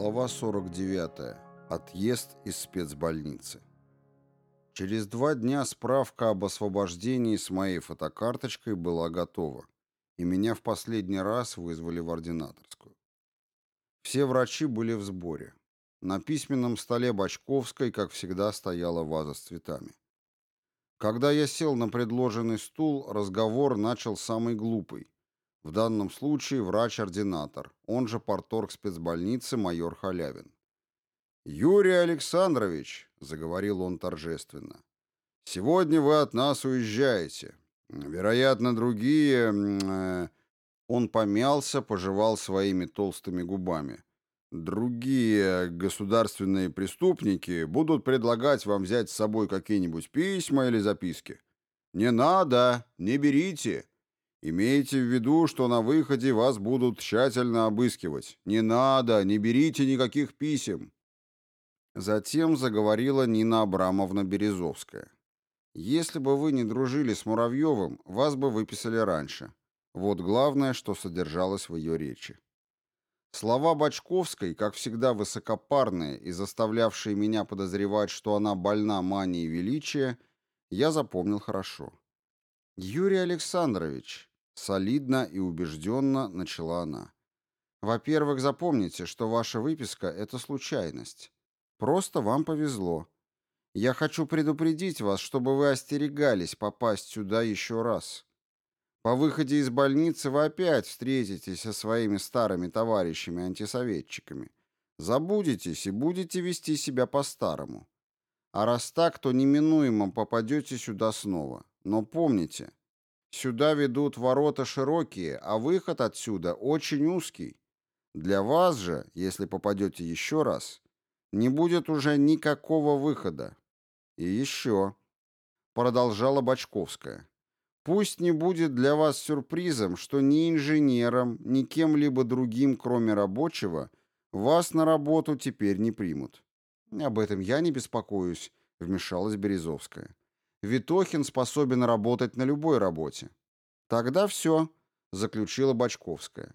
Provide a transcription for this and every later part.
Глава 49. Отъезд из спецбольницы. Через два дня справка об освобождении с моей фотокарточкой была готова, и меня в последний раз вызвали в ординаторскую. Все врачи были в сборе. На письменном столе Бочковской, как всегда, стояла ваза с цветами. Когда я сел на предложенный стул, разговор начал самый глупый – в данном случае врач-ординатор, он же порторг спецбольницы майор Халявин. «Юрий Александрович», — заговорил он торжественно, — «сегодня вы от нас уезжаете. Вероятно, другие...» э, Он помялся, пожевал своими толстыми губами. «Другие государственные преступники будут предлагать вам взять с собой какие-нибудь письма или записки. Не надо, не берите. Имейте в виду, что на выходе вас будут тщательно обыскивать. Не надо, не берите никаких писем. Затем заговорила Нина Абрамовна Березовская. Если бы вы не дружили с Муравьевым, вас бы выписали раньше. Вот главное, что содержалось в ее речи. Слова Бочковской, как всегда высокопарные и заставлявшие меня подозревать, что она больна манией величия, я запомнил хорошо. «Юрий Александрович», Солидно и убежденно начала она. Во-первых, запомните, что ваша выписка — это случайность. Просто вам повезло. Я хочу предупредить вас, чтобы вы остерегались попасть сюда еще раз. По выходе из больницы вы опять встретитесь со своими старыми товарищами-антисоветчиками. Забудетесь и будете вести себя по-старому. А раз так, то неминуемо попадете сюда снова. Но помните, Сюда ведут ворота широкие, а выход отсюда очень узкий. Для вас же, если попадете еще раз, не будет уже никакого выхода. И еще, продолжала Бочковская, пусть не будет для вас сюрпризом, что ни инженером, ни кем-либо другим, кроме рабочего, вас на работу теперь не примут. Об этом я не беспокоюсь, вмешалась Березовская. Витохин способен работать на любой работе. Тогда все, заключила Бочковская.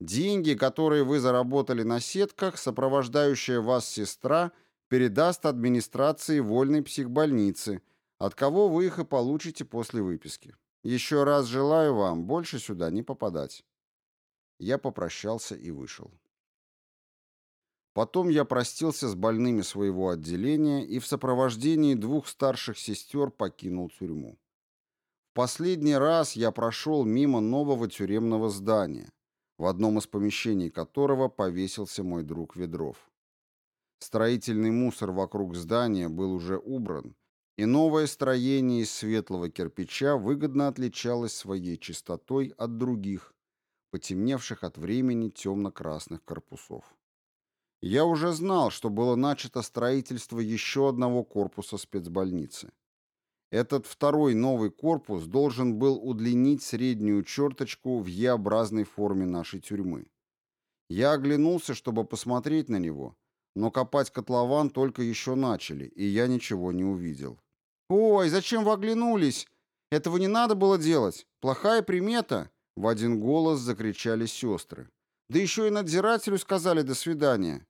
Деньги, которые вы заработали на сетках, сопровождающая вас сестра передаст администрации вольной психбольницы, от кого вы их и получите после выписки. Еще раз желаю вам больше сюда не попадать. Я попрощался и вышел. Потом я простился с больными своего отделения и в сопровождении двух старших сестер покинул тюрьму. В последний раз я прошел мимо нового тюремного здания, в одном из помещений которого повесился мой друг Ведров. Строительный мусор вокруг здания был уже убран, и новое строение из светлого кирпича выгодно отличалось своей чистотой от других, потемневших от времени темно-красных корпусов. Я уже знал, что было начато строительство еще одного корпуса спецбольницы. Этот второй новый корпус должен был удлинить среднюю черточку в Е-образной форме нашей тюрьмы. Я оглянулся, чтобы посмотреть на него, но копать котлован только еще начали, и я ничего не увидел. «Ой, зачем вы оглянулись? Этого не надо было делать. Плохая примета!» В один голос закричали сестры. Да еще и надзирателю сказали «до свидания».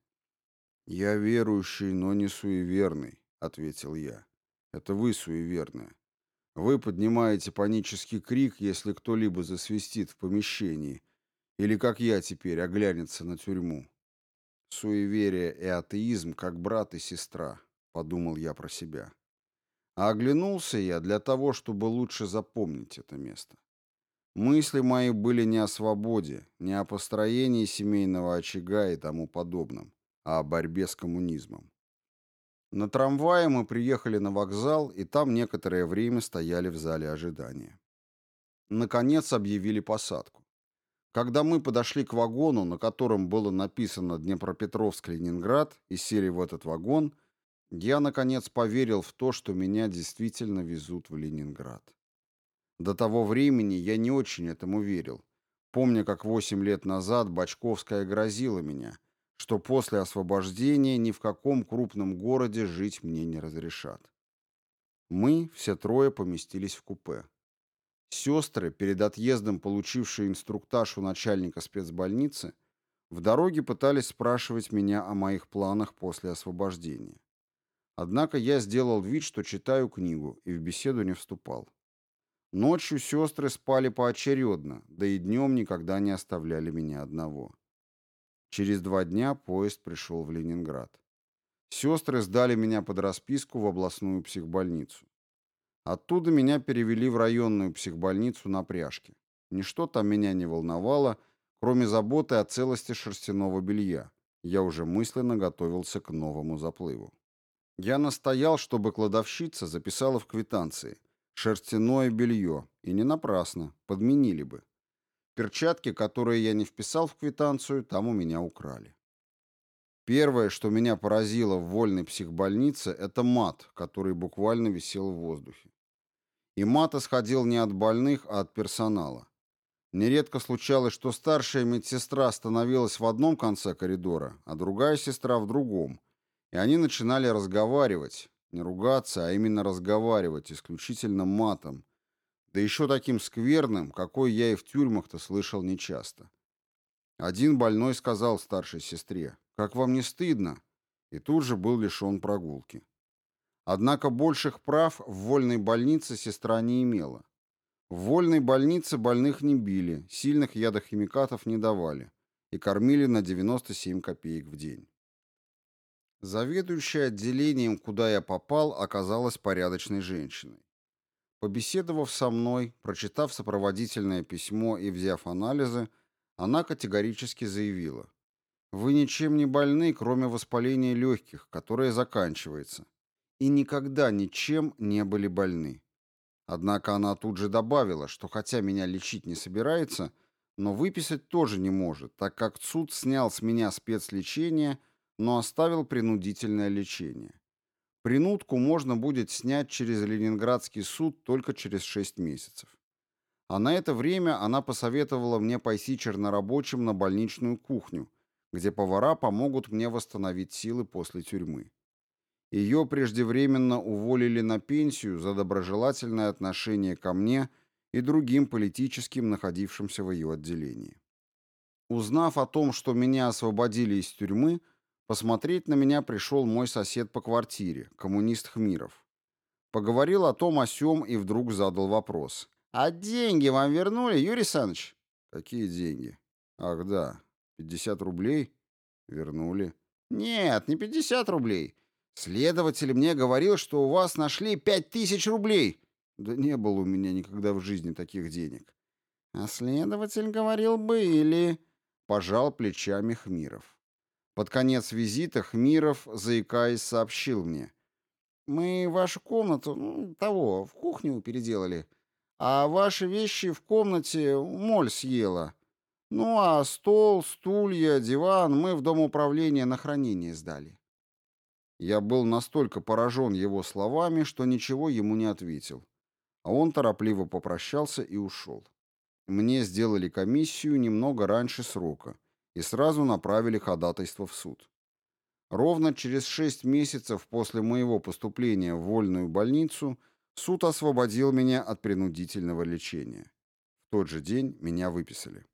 «Я верующий, но не суеверный», — ответил я. «Это вы суеверная. Вы поднимаете панический крик, если кто-либо засвистит в помещении, или, как я теперь, оглянется на тюрьму. Суеверие и атеизм как брат и сестра», — подумал я про себя. А оглянулся я для того, чтобы лучше запомнить это место. Мысли мои были не о свободе, не о построении семейного очага и тому подобном, а о борьбе с коммунизмом. На трамвае мы приехали на вокзал, и там некоторое время стояли в зале ожидания. Наконец объявили посадку. Когда мы подошли к вагону, на котором было написано «Днепропетровск-Ленинград», и сели в этот вагон, я, наконец, поверил в то, что меня действительно везут в Ленинград. До того времени я не очень этому верил, помня, как восемь лет назад Бочковская грозила меня, что после освобождения ни в каком крупном городе жить мне не разрешат. Мы, все трое, поместились в купе. Сестры, перед отъездом получившие инструктаж у начальника спецбольницы, В дороге пытались спрашивать меня о моих планах после освобождения. Однако я сделал вид, что читаю книгу, и в беседу не вступал. Ночью сестры спали поочередно, да и днем никогда не оставляли меня одного. Через два дня поезд пришел в Ленинград. Сестры сдали меня под расписку в областную психбольницу. Оттуда меня перевели в районную психбольницу на пряжке. Ничто там меня не волновало, кроме заботы о целости шерстяного белья. Я уже мысленно готовился к новому заплыву. Я настоял, чтобы кладовщица записала в квитанции «шерстяное белье», и не напрасно, подменили бы. Перчатки, которые я не вписал в квитанцию, там у меня украли. Первое, что меня поразило в вольной психбольнице, это мат, который буквально висел в воздухе. И мат исходил не от больных, а от персонала. Нередко случалось, что старшая медсестра становилась в одном конце коридора, а другая сестра в другом, и они начинали разговаривать, не ругаться, а именно разговаривать исключительно матом, да еще таким скверным, какой я и в тюрьмах-то слышал нечасто. Один больной сказал старшей сестре, «Как вам не стыдно?» и тут же был лишен прогулки. Однако больших прав в вольной больнице сестра не имела. В вольной больнице больных не били, сильных ядохимикатов не давали и кормили на 97 копеек в день. Заведующая отделением, куда я попал, оказалась порядочной женщиной. Побеседовав со мной, прочитав сопроводительное письмо и взяв анализы, она категорически заявила, «Вы ничем не больны, кроме воспаления легких, которое заканчивается, и никогда ничем не были больны. Однако она тут же добавила, что хотя меня лечить не собирается, но выписать тоже не может, так как суд снял с меня спецлечение, но оставил принудительное лечение. Принудку можно будет снять через Ленинградский суд только через 6 месяцев. А на это время она посоветовала мне пойти чернорабочим на больничную кухню, где повара помогут мне восстановить силы после тюрьмы. Ее преждевременно уволили на пенсию за доброжелательное отношение ко мне и другим политическим, находившимся в ее отделении. Узнав о том, что меня освободили из тюрьмы, посмотреть на меня пришел мой сосед по квартире, коммунист Хмиров. Поговорил о том о сём и вдруг задал вопрос. «А деньги вам вернули, Юрий Саныч?» «Какие деньги?» «Ах, да, 50 рублей?» «Вернули». «Нет, не 50 рублей. Следователь мне говорил, что у вас нашли пять тысяч рублей. Да не было у меня никогда в жизни таких денег. А следователь говорил, были. Пожал плечами Хмиров. Под конец визита Хмиров, заикаясь, сообщил мне. Мы вашу комнату, ну, того, в кухню переделали. А ваши вещи в комнате моль съела. Ну, а стол, стулья, диван мы в дом управления на хранение сдали. Я был настолько поражен его словами, что ничего ему не ответил. А он торопливо попрощался и ушел. Мне сделали комиссию немного раньше срока и сразу направили ходатайство в суд. Ровно через шесть месяцев после моего поступления в вольную больницу суд освободил меня от принудительного лечения. В тот же день меня выписали.